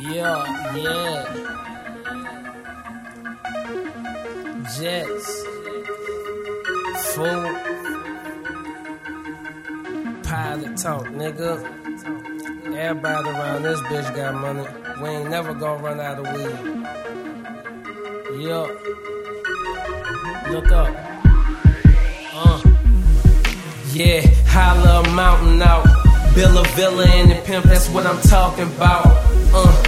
Yeah, yeah. Jets. Full. Pilot talk, nigga. Everybody around this bitch got money. We ain't never gonna run out of weed. Yeah. Look up. Uh. Yeah, holla a mountain out. Build a villa and the pimp, that's what I'm talking about. Uh,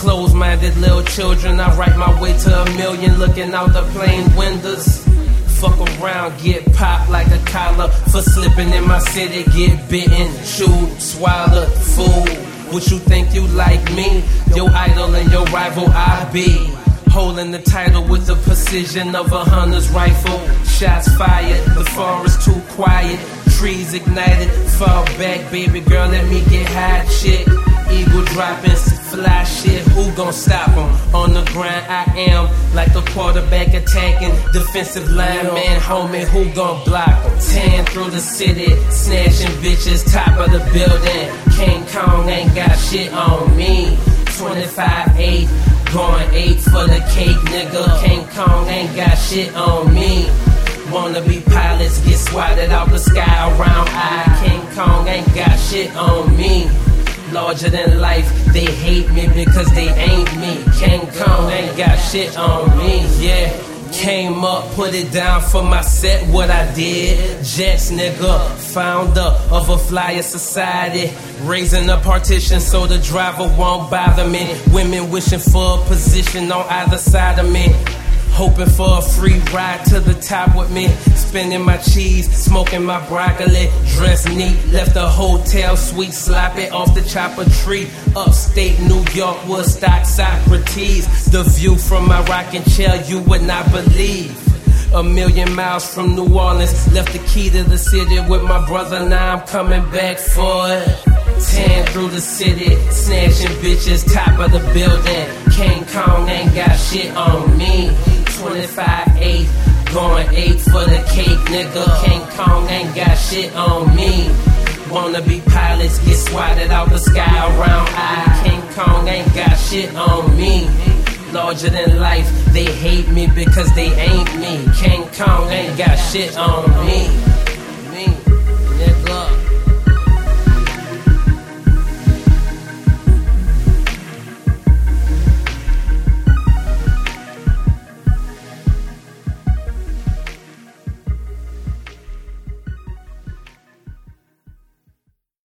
close minded little children, I write my way to a million looking out the plane windows. Fuck around, get popped like a collar for slipping in my city, get bitten, chewed, swallowed, fool. What you think you like me? Your idol and your rival, I be. Holding the title with the precision of a hunter's rifle. Shots fired, the forest too quiet trees ignited. Fall back, baby girl, let me get high shit. Eagle. Who gon' stop him? On the grind, I am like a quarterback attacking. Defensive lineman, homie, who gon' block him? Tan through the city, snatching bitches, top of the building. King Kong ain't got shit on me. 25 8, going 8 for the cake, nigga. King Kong ain't got shit on me. Wanna be pilots get swatted out the sky around I. King Kong ain't got shit on me. Larger than life, they hate me because they ain't me. King Kong, ain't got shit on me, yeah. Came up, put it down for my set, what I did. Jets, nigga, founder of a flyer society. Raising a partition so the driver won't bother me. Women wishing for a position on either side of me. Hoping for a free ride to the top with me. Spinning my cheese, smoking my broccoli. Dressed neat, left the hotel suite sloppy off the chopper tree. Upstate New York, Woodstock, Socrates. The view from my rocking chair you would not believe. A million miles from New Orleans, left the key to the city with my brother. Now I'm coming back for it. Tan through the city, snatching bitches, top of the building. King Kong ain't got shit on me. 25 8, 8 for the cake, nigga. King Kong ain't got shit on me. Wanna be pilots, get swatted out the sky around I. King Kong ain't got shit on me. Larger than life, they hate me because they ain't me. King Kong ain't got shit on me.